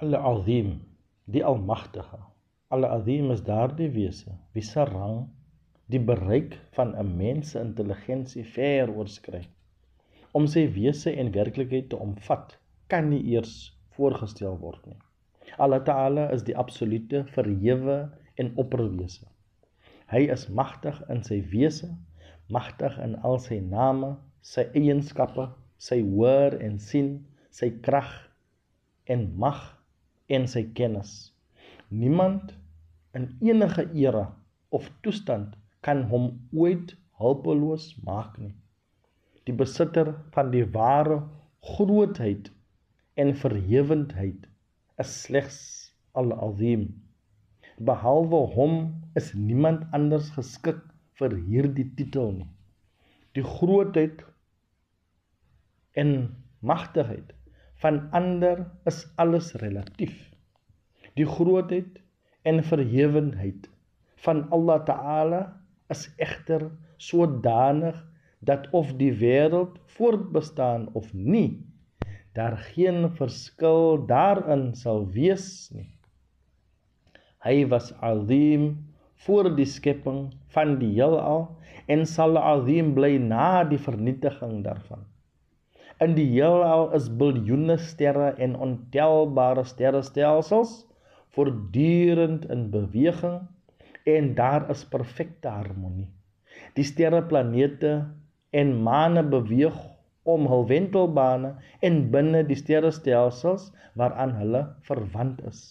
Al-Azim, die Almagtige. Al-Azim is daardie wese wie se rang die bereik van 'n mens se intelligensie ver oorskry. Om sy wese en werklikheid te omvat, kan nie eers voorgestel word nie. Allah Ta'ala is die absolute verhewe en opperwese. Hy is magtig in sy wese, magtig in al sy name, sy eienskappe, sy hoor en sien, sy krag en mag en sy kennis. Niemand in enige era of toestand kan hom ooit hulpeloos maak nie. Die besitter van die ware grootheid en verhewendheid is slegs Al-Azim. Behalwe hom is niemand anders geskik vir hierdie titel nie. Die grootheid en magtigheid van ander is alles relatief. Die grootheid en verhewenheid van Allah Ta'ala is egter sodanig dat of die wêreld voortbestaan of nie, daar geen verskil daarin sal wees nie. Hy was azim voor die skepping van die heelal en sal azim bly na die vernietiging daarvan. In die heelal is biljoene sterre en ontelbare sterrestelsels voortdurend in beweging en daar is perfekte harmonie. Die sterreplanete en maane beweeg om hul wentelbane en binne die sterrestelsels waaraan hulle verwant is.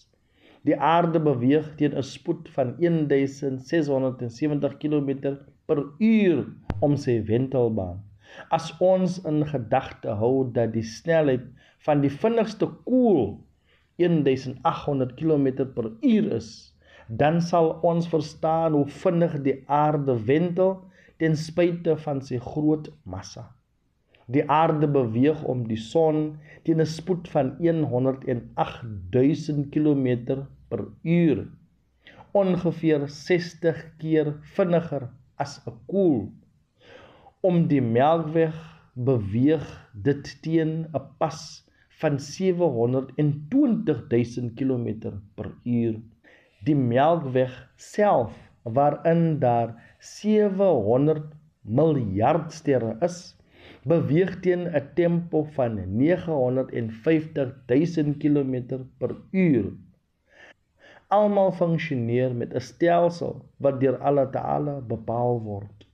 Die aarde beweeg teen 'n spoed van 1670 km per uur om sy wentelbaan. As ons in gedagte hou dat die snelheid van die vinnigste koel 1800 km/h is, dan sal ons verstaan hoe vinnig die aarde wendel ten spyte van sy groot massa. Die aarde beweeg om die son teen 'n spoed van 108000 km/h, ongeveer 60 keer vinniger as 'n koel om die Melkweg beweeg dit teen 'n pas van 720000 km per uur. Die Melkweg self waarin daar 700 miljard sterre is, beweeg teen 'n tempo van 950000 km per uur. Almal funksioneer met 'n stelsel wat deur Allah Taala bepaal word.